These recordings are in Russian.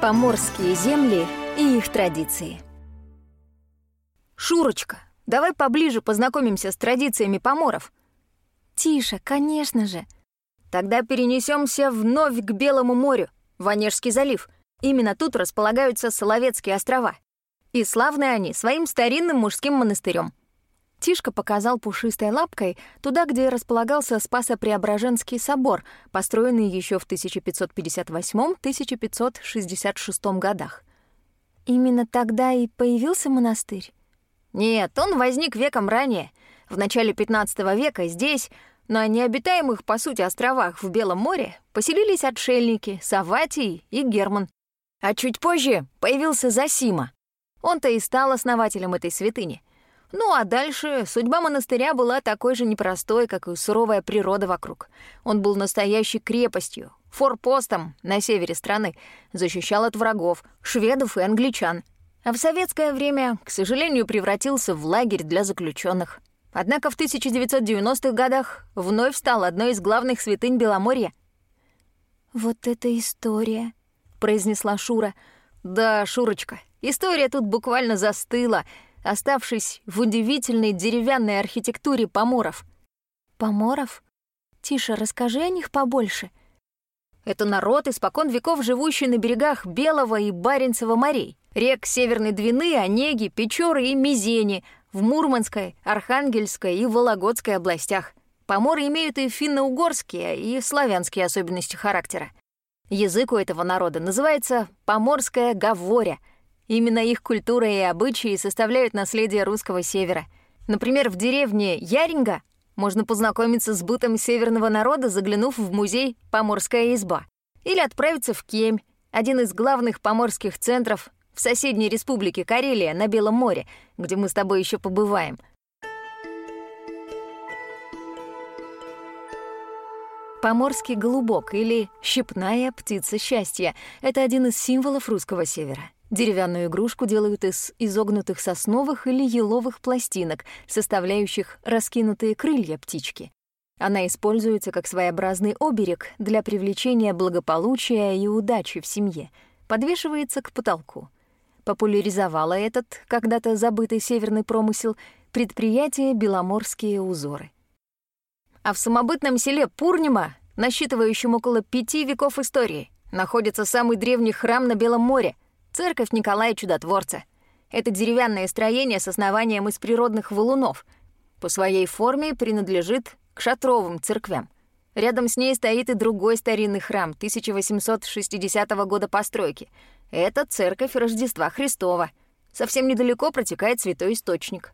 Поморские земли и их традиции. Шурочка, давай поближе познакомимся с традициями поморов. Тише, конечно же. Тогда перенесемся вновь к Белому морю, в Онежский залив. Именно тут располагаются Соловецкие острова. И славны они своим старинным мужским монастырем. Тишка показал пушистой лапкой туда, где располагался Спасо-Преображенский собор, построенный еще в 1558-1566 годах. Именно тогда и появился монастырь? Нет, он возник веком ранее. В начале 15 века здесь, на необитаемых, по сути, островах в Белом море, поселились отшельники Саватий и Герман. А чуть позже появился Засима. Он-то и стал основателем этой святыни. Ну а дальше судьба монастыря была такой же непростой, как и суровая природа вокруг. Он был настоящей крепостью, форпостом на севере страны, защищал от врагов, шведов и англичан. А в советское время, к сожалению, превратился в лагерь для заключенных. Однако в 1990-х годах вновь стал одной из главных святынь Беломорья. «Вот это история», — произнесла Шура. «Да, Шурочка, история тут буквально застыла», оставшись в удивительной деревянной архитектуре поморов. Поморов? Тише, расскажи о них побольше. Это народ, испокон веков живущий на берегах Белого и Баренцева морей, рек Северной Двины, Онеги, Печоры и Мизени, в Мурманской, Архангельской и Вологодской областях. Поморы имеют и финно-угорские, и славянские особенности характера. Язык у этого народа называется поморская говоря — Именно их культура и обычаи составляют наследие русского севера. Например, в деревне Яринга можно познакомиться с бытом северного народа, заглянув в музей «Поморская изба». Или отправиться в Кемь, один из главных поморских центров в соседней республике Карелия на Белом море, где мы с тобой еще побываем. Поморский голубок или щепная птица счастья — это один из символов русского севера. Деревянную игрушку делают из изогнутых сосновых или еловых пластинок, составляющих раскинутые крылья птички. Она используется как своеобразный оберег для привлечения благополучия и удачи в семье, подвешивается к потолку. Популяризовало этот, когда-то забытый северный промысел, предприятие «Беломорские узоры». А в самобытном селе Пурнима, насчитывающем около пяти веков истории, находится самый древний храм на Белом море — Церковь Николая Чудотворца. Это деревянное строение с основанием из природных валунов. По своей форме принадлежит к шатровым церквям. Рядом с ней стоит и другой старинный храм 1860 года постройки. Это церковь Рождества Христова. Совсем недалеко протекает святой источник.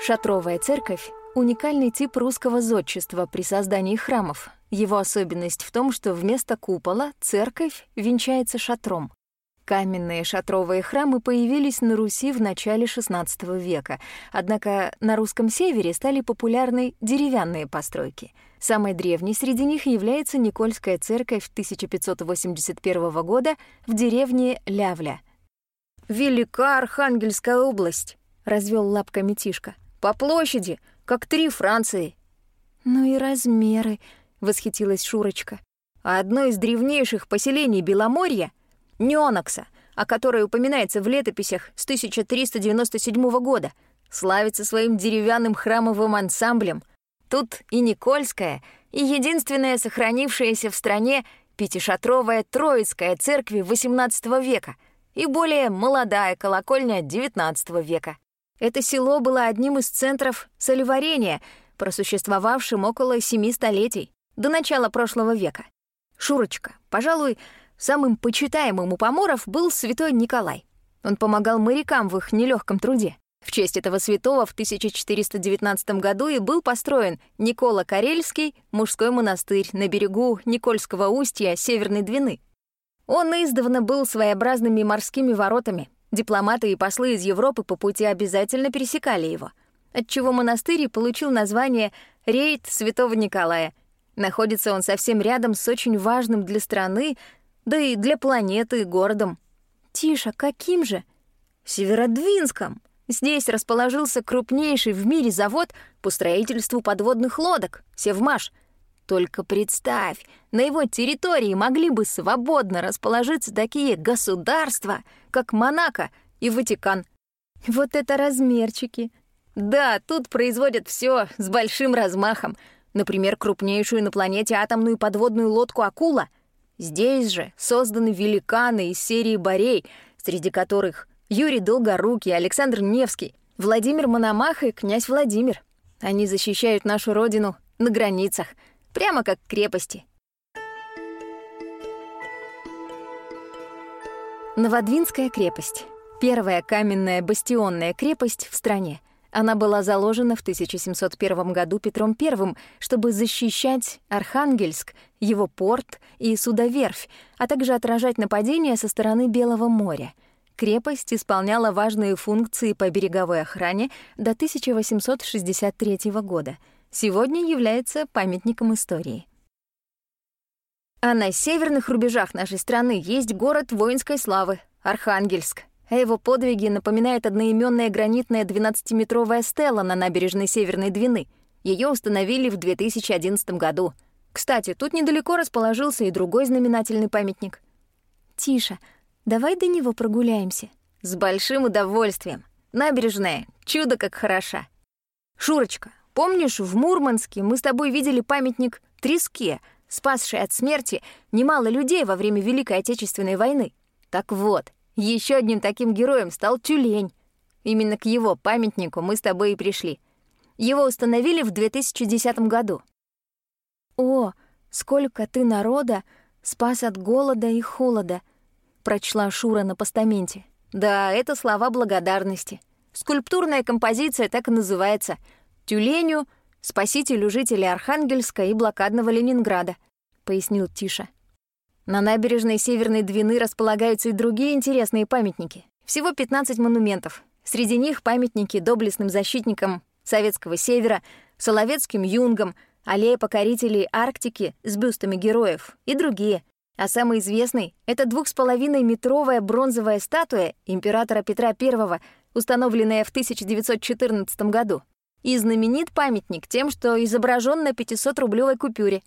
Шатровая церковь — уникальный тип русского зодчества при создании храмов, его особенность в том, что вместо купола церковь венчается шатром. Каменные шатровые храмы появились на Руси в начале XVI века, однако на русском севере стали популярны деревянные постройки. Самой древней среди них является Никольская церковь 1581 года в деревне Лявля. «Велика Архангельская область», — развел лапками Тишка. «По площади, как три Франции». «Ну и размеры», восхитилась Шурочка. А одно из древнейших поселений Беломорья — Нёнокса, о которой упоминается в летописях с 1397 года, славится своим деревянным храмовым ансамблем. Тут и Никольская, и единственная сохранившаяся в стране пятишатровая Троицкая церкви XVIII века и более молодая колокольня XIX века. Это село было одним из центров солеварения, просуществовавшим около семи столетий до начала прошлого века. Шурочка, пожалуй, самым почитаемым у поморов был святой Николай. Он помогал морякам в их нелегком труде. В честь этого святого в 1419 году и был построен Никола Карельский мужской монастырь на берегу Никольского устья Северной Двины. Он издавна был своеобразными морскими воротами. Дипломаты и послы из Европы по пути обязательно пересекали его, отчего монастырь получил название «Рейд Святого Николая», Находится он совсем рядом с очень важным для страны, да и для планеты городом. Тише, каким же? Северодвинском. Здесь расположился крупнейший в мире завод по строительству подводных лодок — Севмаш. Только представь, на его территории могли бы свободно расположиться такие государства, как Монако и Ватикан. Вот это размерчики. Да, тут производят все с большим размахом. Например, крупнейшую на планете атомную подводную лодку «Акула». Здесь же созданы великаны из серии «Борей», среди которых Юрий Долгорукий, Александр Невский, Владимир Мономах и князь Владимир. Они защищают нашу родину на границах — Прямо как крепости. Новодвинская крепость. Первая каменная бастионная крепость в стране. Она была заложена в 1701 году Петром I, чтобы защищать Архангельск, его порт и судоверфь, а также отражать нападения со стороны Белого моря. Крепость исполняла важные функции по береговой охране до 1863 года — сегодня является памятником истории. А на северных рубежах нашей страны есть город воинской славы — Архангельск. О его подвиге напоминает одноименная гранитная 12-метровая стела на набережной Северной Двины. Ее установили в 2011 году. Кстати, тут недалеко расположился и другой знаменательный памятник. «Тише, давай до него прогуляемся». «С большим удовольствием. Набережная, чудо как хороша. Шурочка, Помнишь, в Мурманске мы с тобой видели памятник Треске, спасший от смерти немало людей во время Великой Отечественной войны? Так вот, еще одним таким героем стал Тюлень. Именно к его памятнику мы с тобой и пришли. Его установили в 2010 году. «О, сколько ты народа спас от голода и холода», — прочла Шура на постаменте. «Да, это слова благодарности. Скульптурная композиция так и называется — тюленю, спасителю жителей Архангельска и блокадного Ленинграда», — пояснил Тиша. На набережной Северной Двины располагаются и другие интересные памятники. Всего 15 монументов. Среди них памятники доблестным защитникам Советского Севера, Соловецким юнгам, аллея покорителей Арктики с бюстами героев и другие. А самый известный — это двух с половиной метровая бронзовая статуя императора Петра I, установленная в 1914 году. И знаменит памятник тем, что изображен на 500-рублевой купюре.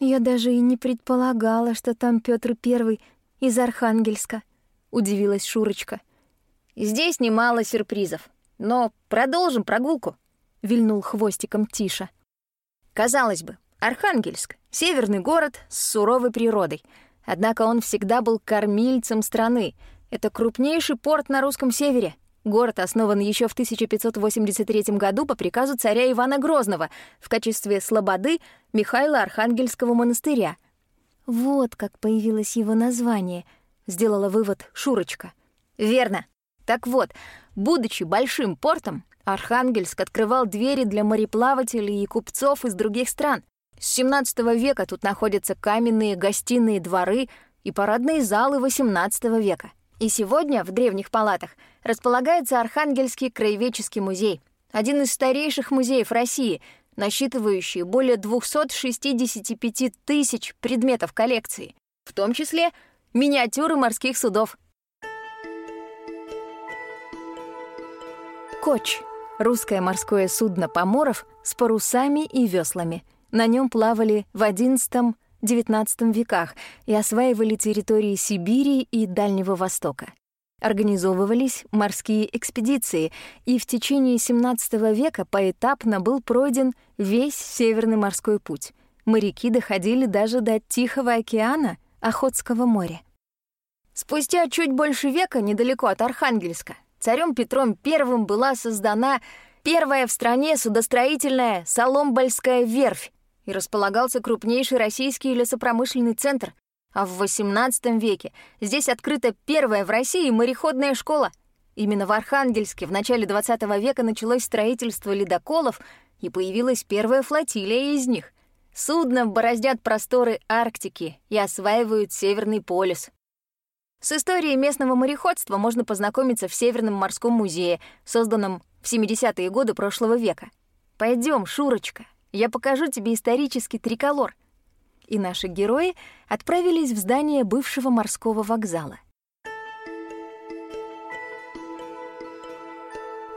«Я даже и не предполагала, что там Петр Первый из Архангельска», — удивилась Шурочка. «Здесь немало сюрпризов. Но продолжим прогулку», — вильнул хвостиком Тиша. Казалось бы, Архангельск — северный город с суровой природой. Однако он всегда был кормильцем страны. Это крупнейший порт на русском севере — Город основан еще в 1583 году по приказу царя Ивана Грозного в качестве слободы Михаила Архангельского монастыря. «Вот как появилось его название», — сделала вывод Шурочка. «Верно. Так вот, будучи большим портом, Архангельск открывал двери для мореплавателей и купцов из других стран. С XVII века тут находятся каменные гостиные дворы и парадные залы XVIII века. И сегодня в древних палатах располагается Архангельский краеведческий музей, один из старейших музеев России, насчитывающий более 265 тысяч предметов коллекции, в том числе миниатюры морских судов. Коч — русское морское судно поморов с парусами и веслами. На нем плавали в XI XIX веках и осваивали территории Сибири и Дальнего Востока. Организовывались морские экспедиции, и в течение XVII века поэтапно был пройден весь Северный морской путь. Моряки доходили даже до Тихого океана, Охотского моря. Спустя чуть больше века, недалеко от Архангельска, царем Петром I была создана первая в стране судостроительная Соломбольская верфь, и располагался крупнейший российский лесопромышленный центр, а в XVIII веке здесь открыта первая в России мореходная школа. Именно в Архангельске в начале XX века началось строительство ледоколов, и появилась первая флотилия из них. Судно бороздят просторы Арктики и осваивают Северный полюс. С историей местного мореходства можно познакомиться в Северном морском музее, созданном в 70-е годы прошлого века. Пойдем, Шурочка, я покажу тебе исторический триколор». И наши герои отправились в здание бывшего морского вокзала.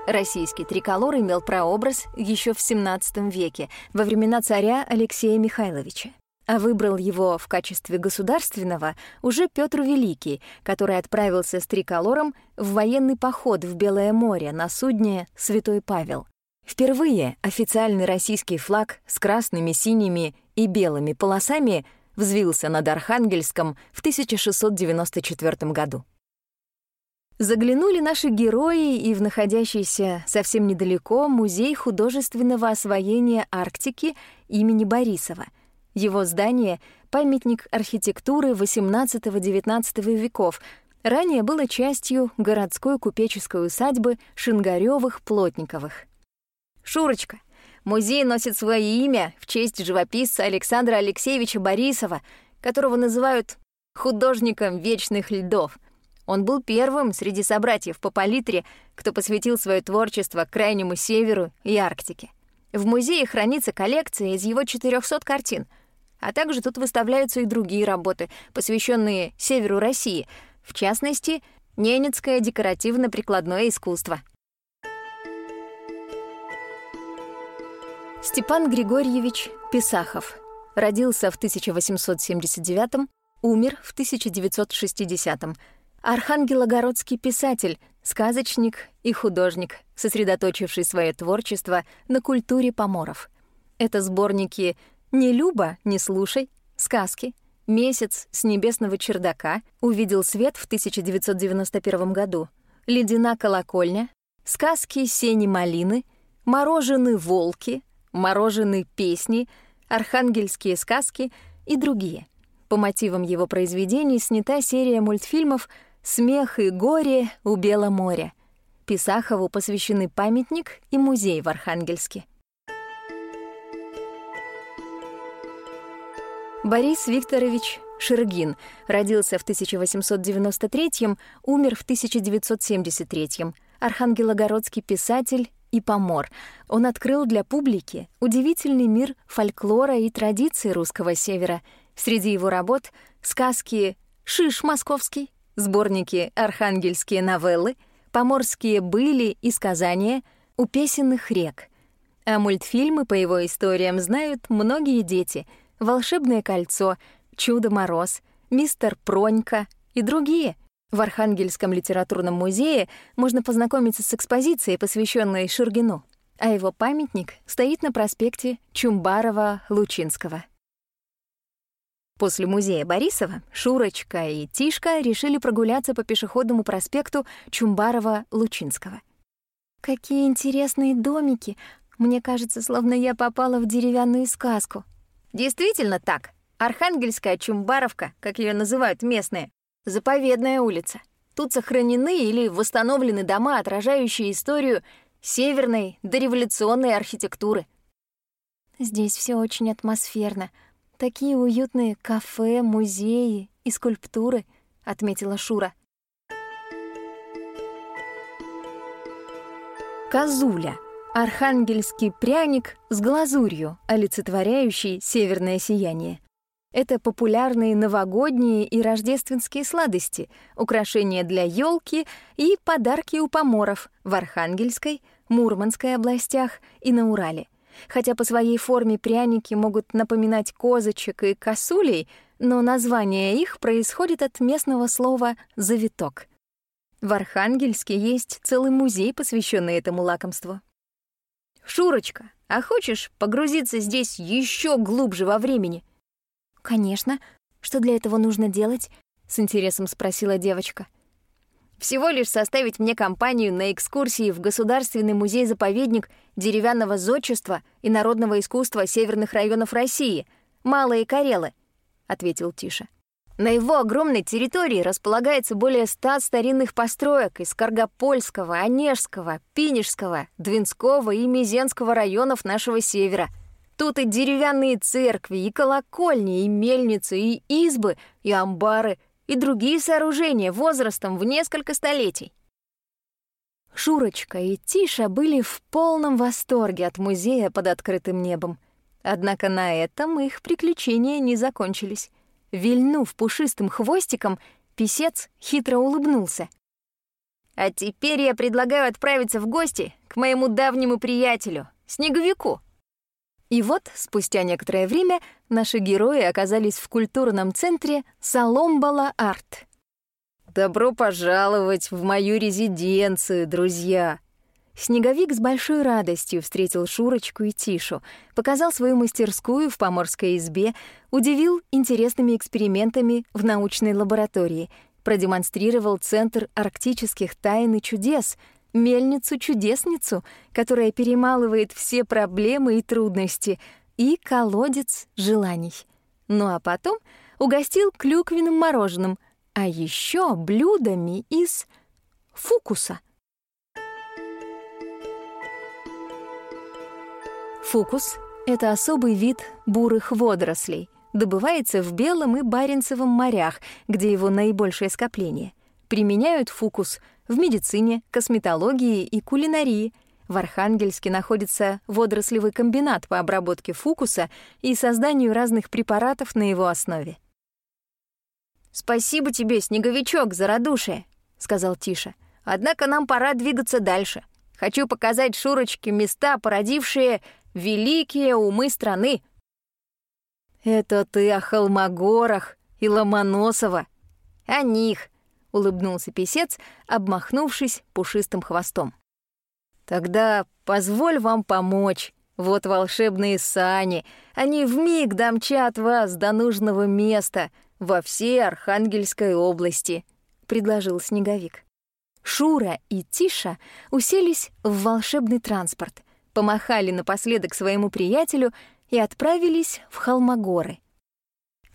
Российский триколор имел прообраз еще в XVII веке, во времена царя Алексея Михайловича. А выбрал его в качестве государственного уже Петр Великий, который отправился с триколором в военный поход в Белое море на судне «Святой Павел». Впервые официальный российский флаг с красными, синими и белыми полосами взвился над Архангельском в 1694 году. Заглянули наши герои и в находящийся совсем недалеко музей художественного освоения Арктики имени Борисова. Его здание — памятник архитектуры XVIII-XIX веков, ранее было частью городской купеческой усадьбы Шингарёвых-Плотниковых. «Шурочка, музей носит свое имя в честь живописца Александра Алексеевича Борисова, которого называют художником вечных льдов», он был первым среди собратьев по палитре, кто посвятил свое творчество Крайнему Северу и Арктике. В музее хранится коллекция из его 400 картин, а также тут выставляются и другие работы, посвященные Северу России, в частности, ненецкое декоративно-прикладное искусство. Степан Григорьевич Писахов родился в 1879 умер в 1960 -м архангелогородский писатель, сказочник и художник, сосредоточивший свое творчество на культуре поморов. Это сборники «Не люба, не слушай», «Сказки», «Месяц с небесного чердака» увидел свет в 1991 году, «Ледяна колокольня», «Сказки сени малины», «Морожены волки», «Морожены песни», «Архангельские сказки» и другие. По мотивам его произведений снята серия мультфильмов «Смех и горе у Бела моря». Писахову посвящены памятник и музей в Архангельске. Борис Викторович Шергин родился в 1893 умер в 1973 архангелогородский писатель и помор. Он открыл для публики удивительный мир фольклора и традиций русского севера. Среди его работ — сказки «Шиш московский», сборники «Архангельские новеллы», «Поморские были» и «Сказания», «У песенных рек». А мультфильмы по его историям знают многие дети «Волшебное кольцо», «Чудо-мороз», «Мистер Пронька» и другие. В Архангельском литературном музее можно познакомиться с экспозицией, посвященной Шургину, а его памятник стоит на проспекте Чумбарова-Лучинского. После музея Борисова Шурочка и Тишка решили прогуляться по пешеходному проспекту Чумбарова-Лучинского. «Какие интересные домики! Мне кажется, словно я попала в деревянную сказку». «Действительно так. Архангельская Чумбаровка, как ее называют местные, заповедная улица. Тут сохранены или восстановлены дома, отражающие историю северной дореволюционной архитектуры». «Здесь все очень атмосферно», Такие уютные кафе, музеи и скульптуры, отметила Шура. Козуля — архангельский пряник с глазурью, олицетворяющий северное сияние. Это популярные новогодние и рождественские сладости, украшения для елки и подарки у поморов в Архангельской, Мурманской областях и на Урале. Хотя по своей форме пряники могут напоминать козочек и косулей, но название их происходит от местного слова «завиток». В Архангельске есть целый музей, посвященный этому лакомству. «Шурочка, а хочешь погрузиться здесь еще глубже во времени?» «Конечно. Что для этого нужно делать?» — с интересом спросила девочка. Всего лишь составить мне компанию на экскурсии в Государственный музей-заповедник деревянного зодчества и народного искусства северных районов России, Малые Карелы, — ответил Тиша. На его огромной территории располагается более ста старинных построек из Каргопольского, Онежского, Пинежского, Двинского и Мизенского районов нашего севера. Тут и деревянные церкви, и колокольни, и мельницы, и избы, и амбары, и другие сооружения возрастом в несколько столетий. Шурочка и Тиша были в полном восторге от музея под открытым небом. Однако на этом их приключения не закончились. Вильнув пушистым хвостиком, писец хитро улыбнулся. А теперь я предлагаю отправиться в гости к моему давнему приятелю, Снеговику. И вот, спустя некоторое время, наши герои оказались в культурном центре Саломбала-Арт. «Добро пожаловать в мою резиденцию, друзья!» Снеговик с большой радостью встретил Шурочку и Тишу, показал свою мастерскую в поморской избе, удивил интересными экспериментами в научной лаборатории, продемонстрировал Центр арктических тайн и чудес, мельницу-чудесницу, которая перемалывает все проблемы и трудности, и колодец желаний. Ну а потом угостил клюквенным мороженым, а еще блюдами из фукуса. Фукус — это особый вид бурых водорослей. Добывается в Белом и Баренцевом морях, где его наибольшее скопление. Применяют фукус в медицине, косметологии и кулинарии. В Архангельске находится водорослевый комбинат по обработке фукуса и созданию разных препаратов на его основе. «Спасибо тебе, Снеговичок, за радушие», — сказал Тиша. «Однако нам пора двигаться дальше. Хочу показать Шурочке места, породившие великие умы страны. Это ты о Холмогорах и Ломоносова. О них, улыбнулся писец, обмахнувшись пушистым хвостом. Тогда позволь вам помочь. Вот волшебные сани. Они вмиг домчат вас до нужного места во всей Архангельской области, предложил Снеговик. Шура и Тиша уселись в волшебный транспорт помахали напоследок своему приятелю и отправились в Холмогоры.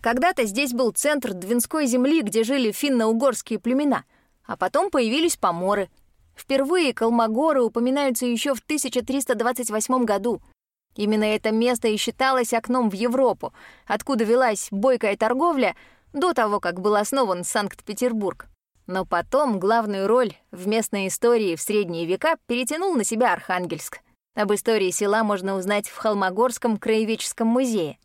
Когда-то здесь был центр Двинской земли, где жили финно-угорские племена, а потом появились поморы. Впервые Колмогоры упоминаются еще в 1328 году. Именно это место и считалось окном в Европу, откуда велась бойкая торговля до того, как был основан Санкт-Петербург. Но потом главную роль в местной истории в средние века перетянул на себя Архангельск — об истории села можно узнать в Холмогорском краеведческом музее.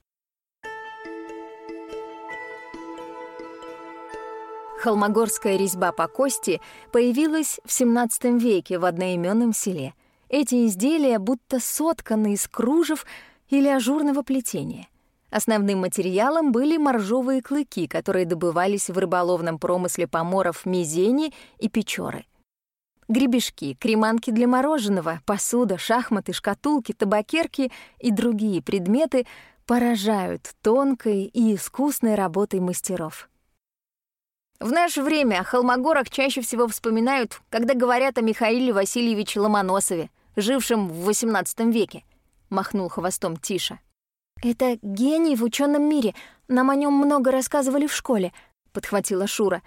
Холмогорская резьба по кости появилась в XVII веке в одноименном селе. Эти изделия будто сотканы из кружев или ажурного плетения. Основным материалом были моржовые клыки, которые добывались в рыболовном промысле поморов Мизени и Печоры — Гребешки, креманки для мороженого, посуда, шахматы, шкатулки, табакерки и другие предметы поражают тонкой и искусной работой мастеров. В наше время о Холмогорах чаще всего вспоминают, когда говорят о Михаиле Васильевиче Ломоносове, жившем в XVIII веке, — махнул хвостом Тиша. «Это гений в ученом мире, нам о нем много рассказывали в школе», — подхватила Шура.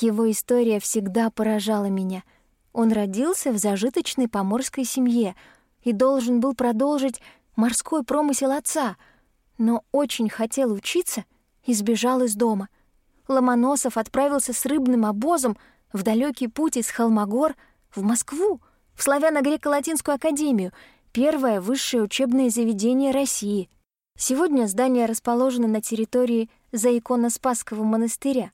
«Его история всегда поражала меня — он родился в зажиточной поморской семье и должен был продолжить морской промысел отца, но очень хотел учиться и сбежал из дома. Ломоносов отправился с рыбным обозом в далекий путь из Холмогор в Москву, в Славяно-Греко-Латинскую академию, первое высшее учебное заведение России. Сегодня здание расположено на территории Заикона-Спасского монастыря.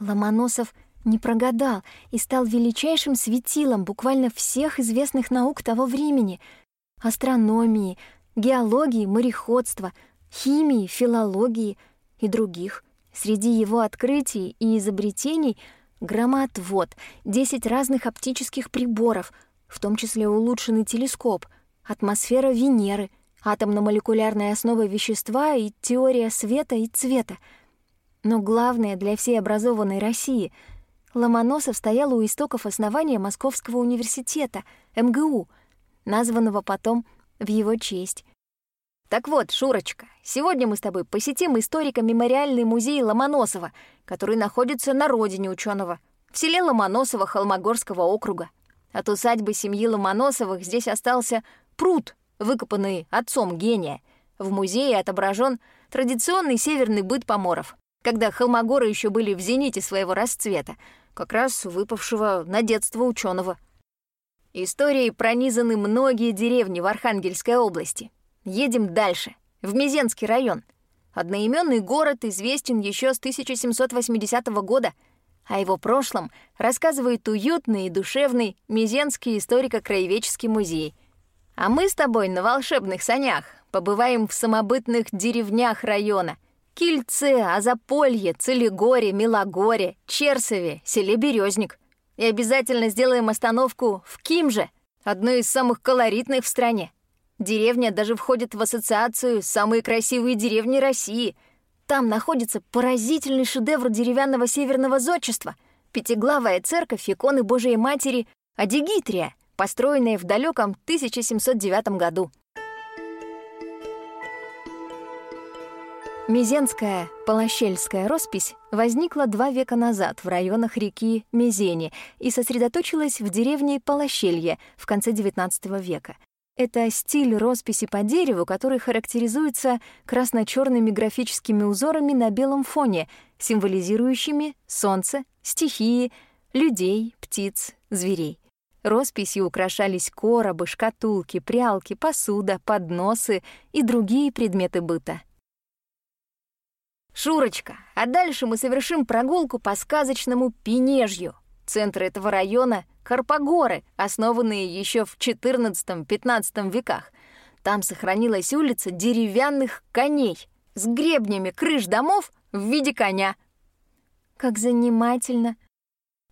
Ломоносов — не прогадал и стал величайшим светилом буквально всех известных наук того времени — астрономии, геологии, мореходства, химии, филологии и других. Среди его открытий и изобретений — громоотвод, 10 разных оптических приборов, в том числе улучшенный телескоп, атмосфера Венеры, атомно-молекулярная основа вещества и теория света и цвета. Но главное для всей образованной России — Ломоносов стоял у истоков основания Московского университета, МГУ, названного потом в его честь. Так вот, Шурочка, сегодня мы с тобой посетим историко-мемориальный музей Ломоносова, который находится на родине ученого, в селе Ломоносово Холмогорского округа. От усадьбы семьи Ломоносовых здесь остался пруд, выкопанный отцом гения. В музее отображен традиционный северный быт поморов, когда холмогоры еще были в зените своего расцвета, как раз выпавшего на детство ученого. Историей пронизаны многие деревни в Архангельской области. Едем дальше, в Мизенский район. Одноименный город известен еще с 1780 года. О его прошлом рассказывает уютный и душевный Мизенский историко-краеведческий музей. А мы с тобой на волшебных санях побываем в самобытных деревнях района. Кильце, Азаполье, Целигоре, Милогоре, Черсове, селе Березник. И обязательно сделаем остановку в Кимже, одной из самых колоритных в стране. Деревня даже входит в ассоциацию «Самые красивые деревни России», там находится поразительный шедевр деревянного северного зодчества — пятиглавая церковь иконы Божией Матери Адигитрия, построенная в далеком 1709 году. Мизенская Полощельская роспись возникла два века назад в районах реки Мезени и сосредоточилась в деревне Полощелье в конце XIX века. Это стиль росписи по дереву, который характеризуется красно-черными графическими узорами на белом фоне, символизирующими солнце, стихии, людей, птиц, зверей. Росписью украшались коробы, шкатулки, прялки, посуда, подносы и другие предметы быта. «Шурочка, а дальше мы совершим прогулку по сказочному Пенежью», Центр этого района — Карпогоры, основанные еще в XIV-XV веках. Там сохранилась улица деревянных коней с гребнями крыш домов в виде коня. Как занимательно.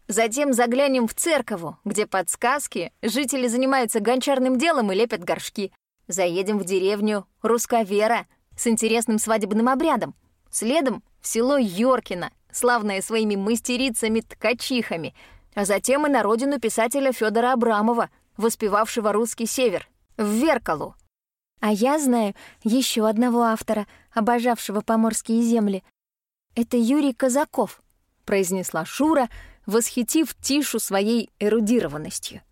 Затем заглянем в церкову, где подсказки жители занимаются гончарным делом и лепят горшки. Заедем в деревню Русковера с интересным свадебным обрядом. Следом в село Йоркино, славное своими мастерицами-ткачихами, а затем и на родину писателя Федора Абрамова, воспевавшего русский север, в Веркалу. А я знаю еще одного автора, обожавшего поморские земли. Это Юрий Казаков, произнесла Шура, восхитив Тишу своей эрудированностью.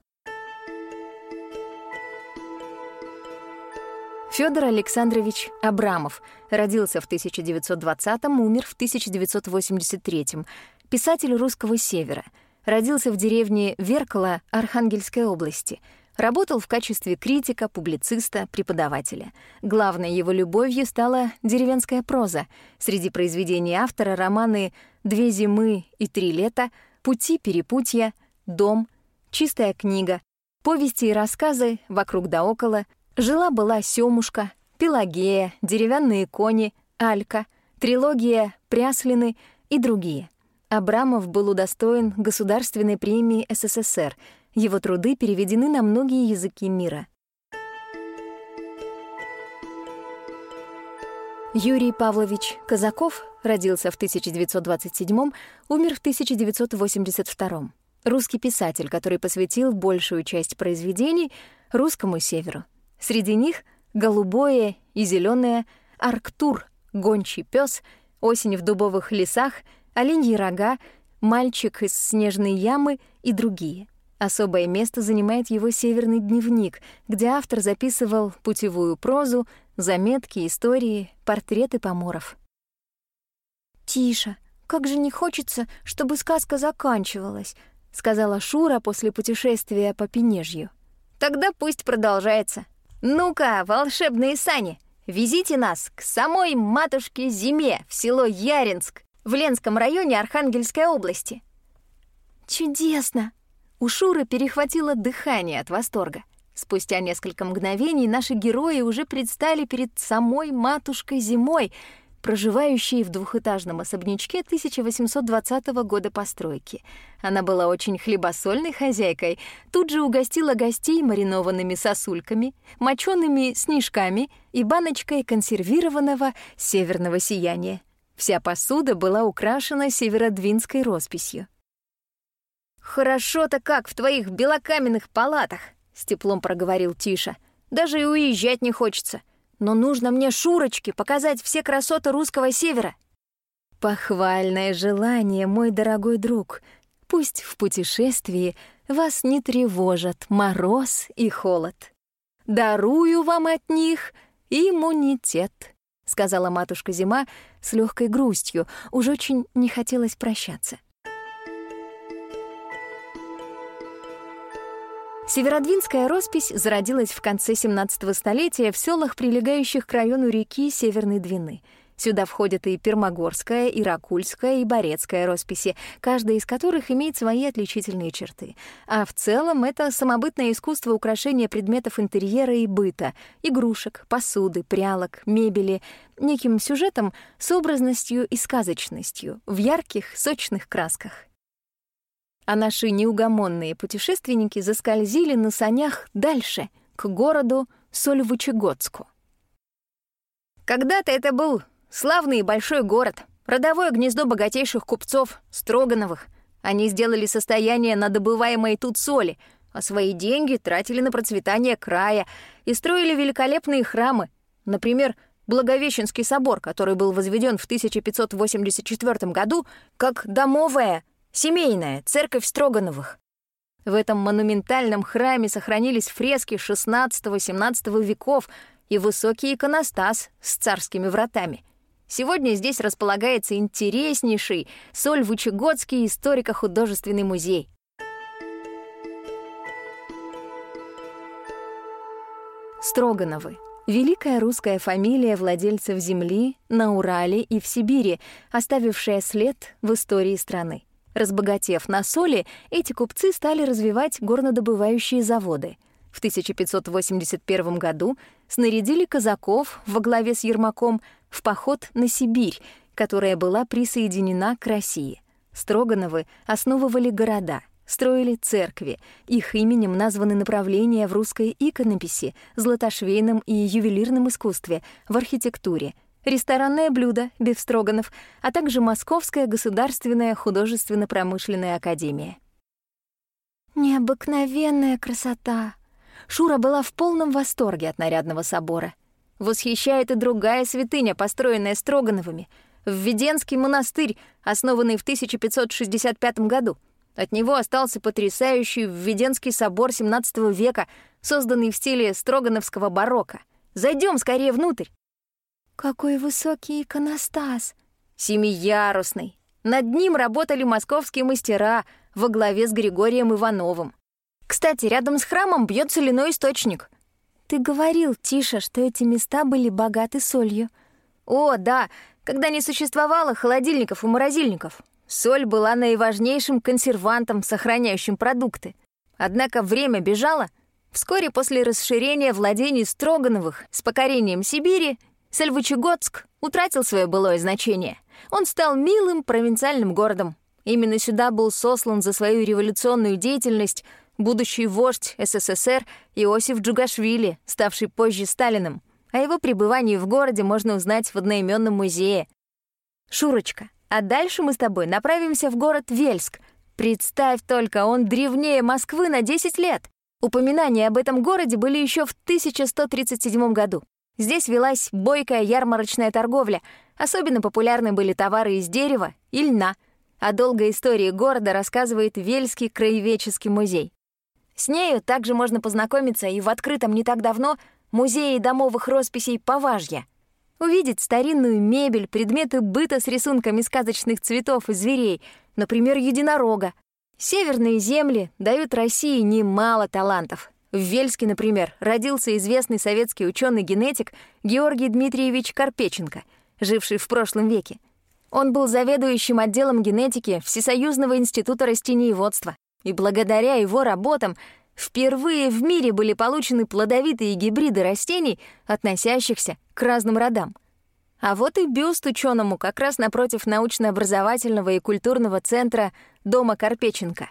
Федор Александрович Абрамов родился в 1920-м, умер в 1983-м, писатель русского севера. Родился в деревне Веркало Архангельской области. Работал в качестве критика, публициста, преподавателя. Главной его любовью стала деревенская проза. Среди произведений автора романы «Две зимы и три лета», «Пути перепутья», «Дом», «Чистая книга», повести и рассказы «Вокруг да около», Жила-была Сёмушка, Пелагея, Деревянные кони, Алька, трилогия Пряслины и другие. Абрамов был удостоен Государственной премии СССР. Его труды переведены на многие языки мира. Юрий Павлович Казаков родился в 1927 умер в 1982 Русский писатель, который посвятил большую часть произведений русскому северу. Среди них голубое и зеленое, арктур, гончий пес, осень в дубовых лесах, оленьи рога, мальчик из снежной ямы и другие. Особое место занимает его северный дневник, где автор записывал путевую прозу, заметки, истории, портреты поморов. «Тише, как же не хочется, чтобы сказка заканчивалась», — сказала Шура после путешествия по Пенежью. «Тогда пусть продолжается. «Ну-ка, волшебные сани, везите нас к самой матушке Зиме в село Яринск в Ленском районе Архангельской области». «Чудесно!» У Шуры перехватило дыхание от восторга. Спустя несколько мгновений наши герои уже предстали перед самой матушкой Зимой — проживающей в двухэтажном особнячке 1820 года постройки. Она была очень хлебосольной хозяйкой, тут же угостила гостей маринованными сосульками, мочеными снежками и баночкой консервированного северного сияния. Вся посуда была украшена северодвинской росписью. «Хорошо-то как в твоих белокаменных палатах!» — с теплом проговорил Тиша. «Даже и уезжать не хочется но нужно мне Шурочке показать все красоты русского севера. Похвальное желание, мой дорогой друг. Пусть в путешествии вас не тревожат мороз и холод. Дарую вам от них иммунитет, сказала матушка Зима с легкой грустью, уж очень не хотелось прощаться. Северодвинская роспись зародилась в конце 17 столетия в селах, прилегающих к району реки Северной Двины. Сюда входят и пермогорская, и ракульская, и борецкая росписи, каждая из которых имеет свои отличительные черты. А в целом это самобытное искусство украшения предметов интерьера и быта, игрушек, посуды, прялок, мебели, неким сюжетом с образностью и сказочностью, в ярких, сочных красках. А наши неугомонные путешественники заскользили на санях дальше, к городу Сольвычегодску. Когда-то это был Славный и большой город, родовое гнездо богатейших купцов, Строгановых. Они сделали состояние на добываемой тут соли, а свои деньги тратили на процветание края и строили великолепные храмы. Например, Благовещенский собор, который был возведен в 1584 году как домовая, семейная церковь Строгановых. В этом монументальном храме сохранились фрески XVI-XVII веков и высокий иконостас с царскими вратами — Сегодня здесь располагается интереснейший Сольвычегодский историко-художественный музей. Строгановы — великая русская фамилия владельцев земли на Урале и в Сибири, оставившая след в истории страны. Разбогатев на соли, эти купцы стали развивать горнодобывающие заводы. В 1581 году снарядили казаков во главе с Ермаком в поход на Сибирь, которая была присоединена к России. Строгановы основывали города, строили церкви, их именем названы направления в русской иконописи, златошвейном и ювелирном искусстве, в архитектуре, ресторанное блюдо Бефстроганов, а также Московская государственная художественно-промышленная академия. «Необыкновенная красота!» Шура была в полном восторге от нарядного собора — Восхищает и другая святыня, построенная Строгановыми, Введенский монастырь, основанный в 1565 году. От него остался потрясающий Введенский собор XVII века, созданный в стиле строгановского барокко. Зайдем скорее внутрь. Какой высокий иконостас! Семиярусный. Над ним работали московские мастера во главе с Григорием Ивановым. Кстати, рядом с храмом бьет соляной источник. Ты говорил, Тиша, что эти места были богаты солью. О, да, когда не существовало холодильников и морозильников. Соль была наиважнейшим консервантом, сохраняющим продукты. Однако время бежало. Вскоре после расширения владений Строгановых с покорением Сибири Сальвычегодск утратил свое былое значение. Он стал милым провинциальным городом. Именно сюда был сослан за свою революционную деятельность будущий вождь СССР Иосиф Джугашвили, ставший позже Сталиным. О его пребывании в городе можно узнать в одноименном музее. Шурочка, а дальше мы с тобой направимся в город Вельск. Представь только, он древнее Москвы на 10 лет. Упоминания об этом городе были еще в 1137 году. Здесь велась бойкая ярмарочная торговля. Особенно популярны были товары из дерева и льна. О долгой истории города рассказывает Вельский краеведческий музей. С нею также можно познакомиться и в открытом не так давно музее домовых росписей Поважья. Увидеть старинную мебель, предметы быта с рисунками сказочных цветов и зверей, например, единорога. Северные земли дают России немало талантов. В Вельске, например, родился известный советский ученый-генетик Георгий Дмитриевич Карпеченко, живший в прошлом веке. Он был заведующим отделом генетики Всесоюзного института растениеводства и благодаря его работам впервые в мире были получены плодовитые гибриды растений, относящихся к разным родам. А вот и бюст ученому как раз напротив научно-образовательного и культурного центра Дома Карпеченко.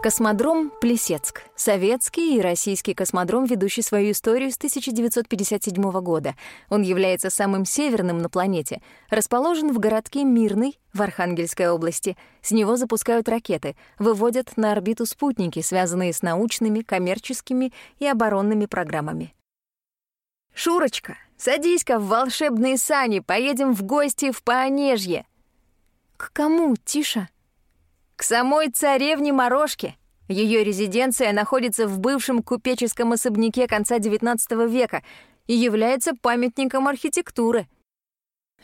Космодром Плесецк. Советский и российский космодром, ведущий свою историю с 1957 года. Он является самым северным на планете. Расположен в городке Мирный в Архангельской области. С него запускают ракеты, выводят на орбиту спутники, связанные с научными, коммерческими и оборонными программами. «Шурочка, садись-ка в волшебные сани, поедем в гости в Поонежье!» «К кому, Тиша?» К самой царевне Морошке. Ее резиденция находится в бывшем купеческом особняке конца XIX века и является памятником архитектуры.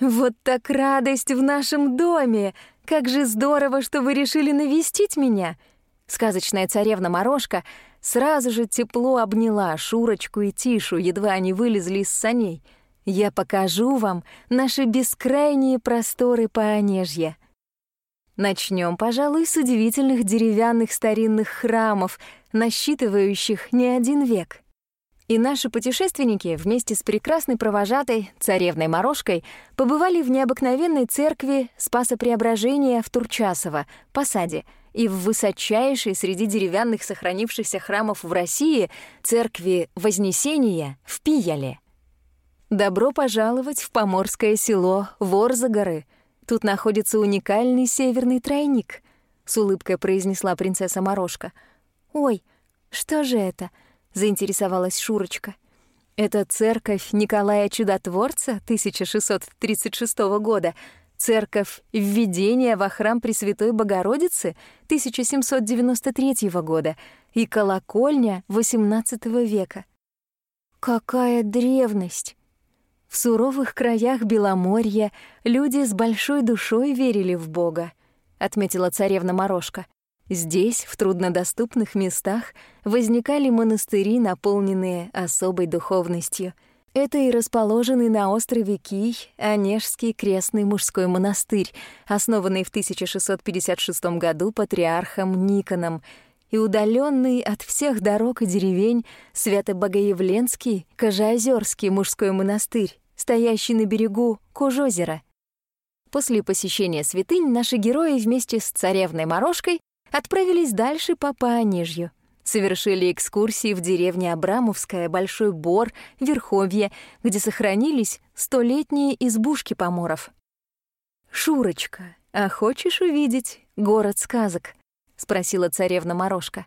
«Вот так радость в нашем доме! Как же здорово, что вы решили навестить меня!» Сказочная царевна Морошка сразу же тепло обняла Шурочку и Тишу, едва они вылезли из саней. «Я покажу вам наши бескрайние просторы Поонежья». Начнем, пожалуй, с удивительных деревянных старинных храмов, насчитывающих не один век. И наши путешественники вместе с прекрасной провожатой, царевной Морошкой, побывали в необыкновенной церкви Спаса Преображения в Турчасово, Посаде, и в высочайшей среди деревянных сохранившихся храмов в России церкви Вознесения в Пияле. Добро пожаловать в поморское село Ворзагоры. Тут находится уникальный северный тройник, с улыбкой произнесла принцесса Морошка. Ой, что же это? заинтересовалась Шурочка. Это церковь Николая Чудотворца 1636 года, церковь введения во храм Пресвятой Богородицы 1793 года и колокольня XVIII века. Какая древность! В суровых краях Беломорья люди с большой душой верили в Бога, отметила царевна Морошка. Здесь, в труднодоступных местах, возникали монастыри, наполненные особой духовностью. Это и расположенный на острове Кий Онежский крестный мужской монастырь, основанный в 1656 году патриархом Никоном, и удаленный от всех дорог и деревень Свято-Богоявленский Кожеозерский мужской монастырь, стоящий на берегу Кожозера. После посещения святынь наши герои вместе с царевной Морошкой отправились дальше по Паонежью. Совершили экскурсии в деревне Абрамовская, Большой Бор, Верховье, где сохранились столетние избушки поморов. «Шурочка, а хочешь увидеть город сказок?» — спросила царевна Морошка.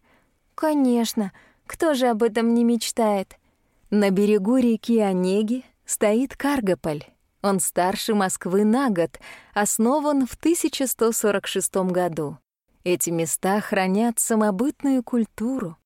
«Конечно. Кто же об этом не мечтает?» На берегу реки Онеги стоит Каргополь. Он старше Москвы на год, основан в 1146 году. Эти места хранят самобытную культуру.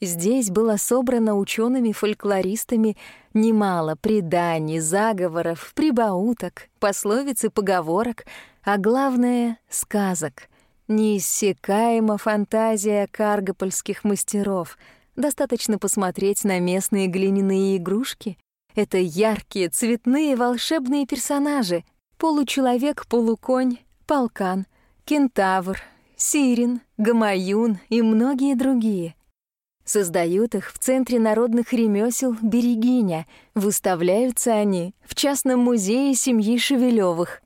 Здесь было собрано учеными-фольклористами немало преданий, заговоров, прибауток, пословиц и поговорок, а главное — сказок. Неиссякаема фантазия каргопольских мастеров. Достаточно посмотреть на местные глиняные игрушки. Это яркие, цветные, волшебные персонажи. Получеловек-полуконь, полкан, кентавр, Сирин, Гамаюн и многие другие. Создают их в Центре народных ремесел «Берегиня». Выставляются они в частном музее семьи Шевелевых.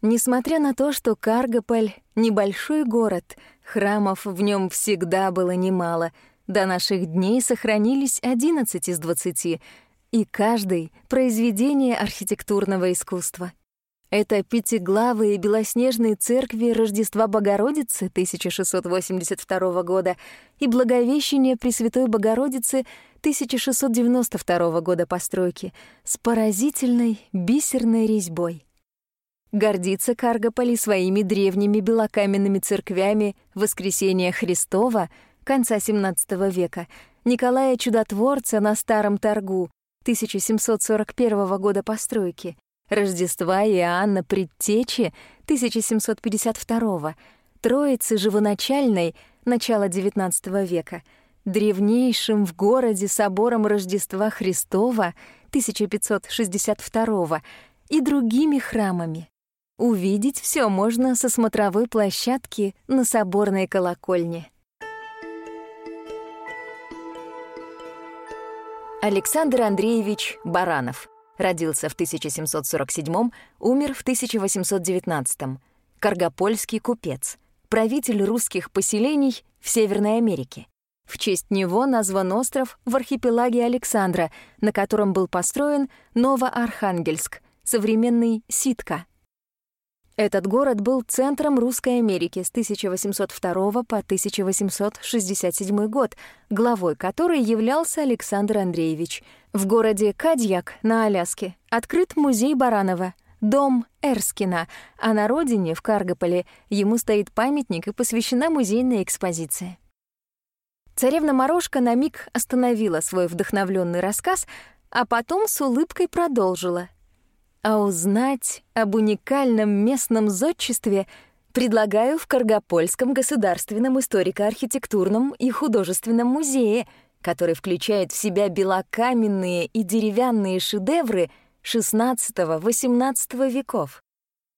Несмотря на то, что Каргополь — небольшой город, храмов в нем всегда было немало, до наших дней сохранились 11 из 20, и каждый — произведение архитектурного искусства. Это пятиглавые белоснежные церкви Рождества Богородицы 1682 года и Благовещение Пресвятой Богородицы 1692 года постройки с поразительной бисерной резьбой. Гордится Каргополи своими древними белокаменными церквями Воскресения Христова конца XVII века, Николая Чудотворца на Старом Торгу 1741 года постройки, Рождества Иоанна Предтечи 1752, Троицы Живоначальной начала XIX века, древнейшим в городе собором Рождества Христова 1562 и другими храмами. Увидеть все можно со смотровой площадки на соборной колокольне. Александр Андреевич Баранов Родился в 1747, умер в 1819. Каргопольский купец, правитель русских поселений в Северной Америке. В честь него назван остров в архипелаге Александра, на котором был построен Новоархангельск, современный Ситка. Этот город был центром Русской Америки с 1802 по 1867 год, главой которой являлся Александр Андреевич. В городе Кадьяк на Аляске открыт музей Баранова, дом Эрскина, а на родине, в Каргополе, ему стоит памятник и посвящена музейная экспозиция. Царевна Морошка на миг остановила свой вдохновленный рассказ, а потом с улыбкой продолжила — а узнать об уникальном местном зодчестве предлагаю в Каргопольском государственном историко-архитектурном и художественном музее, который включает в себя белокаменные и деревянные шедевры XVI-XVIII веков.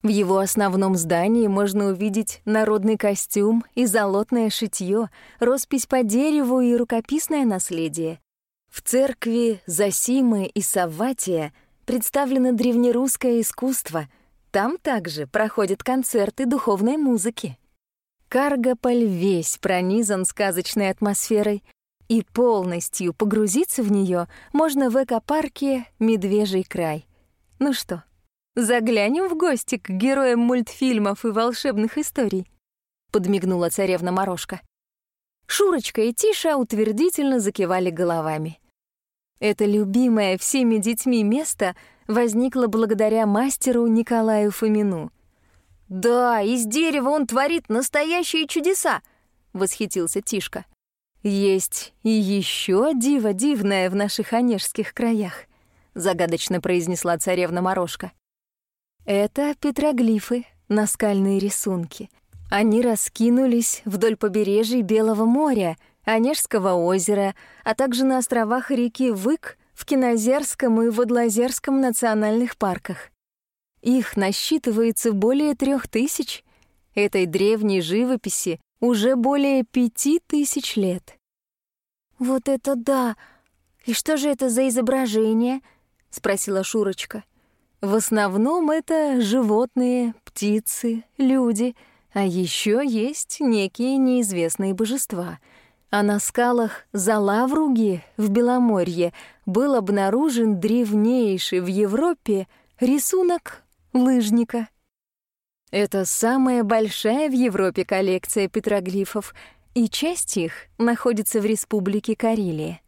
В его основном здании можно увидеть народный костюм и золотное шитье, роспись по дереву и рукописное наследие. В церкви Засимы и Савватия представлено древнерусское искусство. Там также проходят концерты духовной музыки. Каргополь весь пронизан сказочной атмосферой, и полностью погрузиться в нее можно в экопарке «Медвежий край». Ну что, Заглянем в гости к героям мультфильмов и волшебных историй», — подмигнула царевна Морошка. Шурочка и Тиша утвердительно закивали головами. Это любимое всеми детьми место возникло благодаря мастеру Николаю Фомину. «Да, из дерева он творит настоящие чудеса!» — восхитился Тишка. «Есть и еще диво дивное в наших онежских краях», — загадочно произнесла царевна Морошка. Это петроглифы, наскальные рисунки. Они раскинулись вдоль побережья Белого моря, Онежского озера, а также на островах реки Вык в Кинозерском и Водлозерском национальных парках. Их насчитывается более трех тысяч. Этой древней живописи уже более пяти тысяч лет. «Вот это да! И что же это за изображение?» — спросила Шурочка. В основном это животные, птицы, люди, а еще есть некие неизвестные божества. А на скалах за Лавруги в Беломорье был обнаружен древнейший в Европе рисунок лыжника. Это самая большая в Европе коллекция петроглифов, и часть их находится в республике Карелия.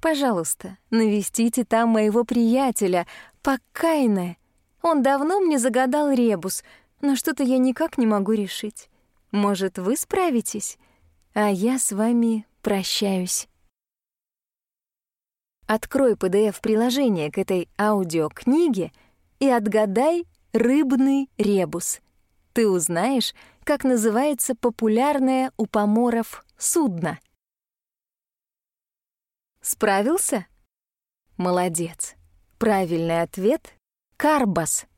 Пожалуйста, навестите там моего приятеля, Покайне. Он давно мне загадал ребус, но что-то я никак не могу решить. Может, вы справитесь? А я с вами прощаюсь. Открой PDF-приложение к этой аудиокниге и отгадай рыбный ребус. Ты узнаешь, как называется популярное у поморов судно. Справился? Молодец. Правильный ответ — карбас.